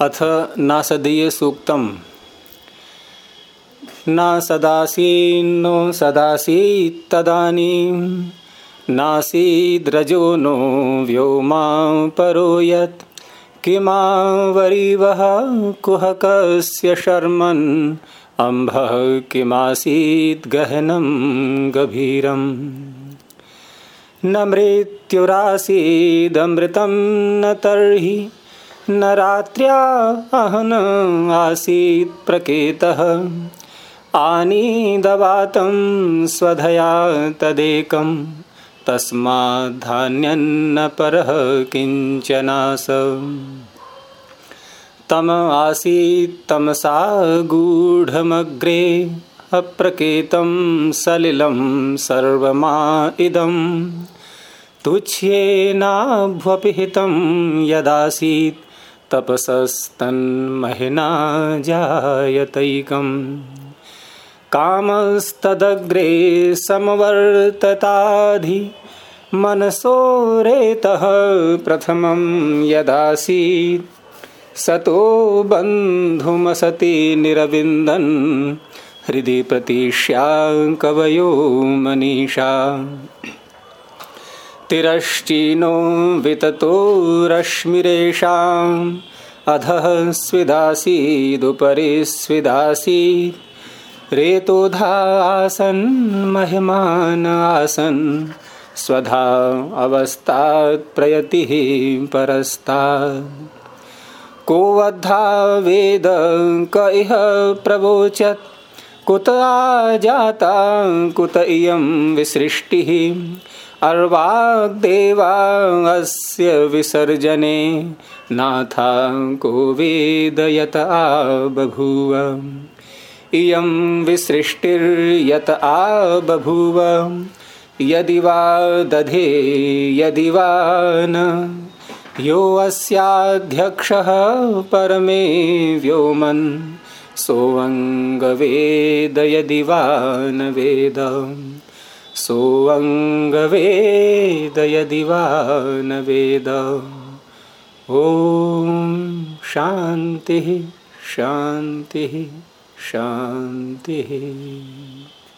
अथ न सदासीन्नो सदासीत्तदानीं नासीद्रजो नो व्योमा परो यत् किमावरीवः कुहकस्य शर्मन्। अम्भः किमासीद् गहनं गभीरम्। न मृत्युरासीदमृतं न तर्हि न रात्र्या अहन आसीत् प्रकेतः। आनीदवातं स्वधया तदेकं। तस्माद्धान्यन्न परः किञ्चनास। तम आसीत् तमसा गूढमग्रे अप्रकेतं सलिलं सर्वमा इदं। तुच्छ्येनाभ्वपिहितं यदासीत् तपसस्तन्महिना जायतैकम्। कामस्तदग्रे समवर्तताधि मनसोरेतः प्रथमं यदासीत्। सतो बन्धुमसति निरविन्दन्। हृदि कवयो मनीषा। तिरश्चिनो विततो रश्मिरेषाम् अधः स्विदासीदुपरि स्विदासीत् महिमान आसन्। स्वधा अवस्थात् प्रयतिः परस्तात् को वद्धा वेद इह प्रवोचत् कुत आजाता कुत इयं विसृष्टिः अर्वाग्देवा अस्य विसर्जने नाथा को वेदयत बभूव इयं विसृष्टिर्यत बभूव यदि वा दधे यदि वा न। यो अस्याध्यक्षः परमे व्योमन्। सोऽङ्गवेद यदि वा न वेद सोऽङ्गवेद यदि वा न वेद ॐ शान्तिः शान्तिः शान्तिः